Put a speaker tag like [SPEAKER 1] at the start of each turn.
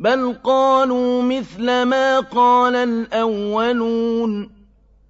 [SPEAKER 1] بَلْ قَالُوا مِثْلَ مَا قَالَ الْأَوَّلُونَ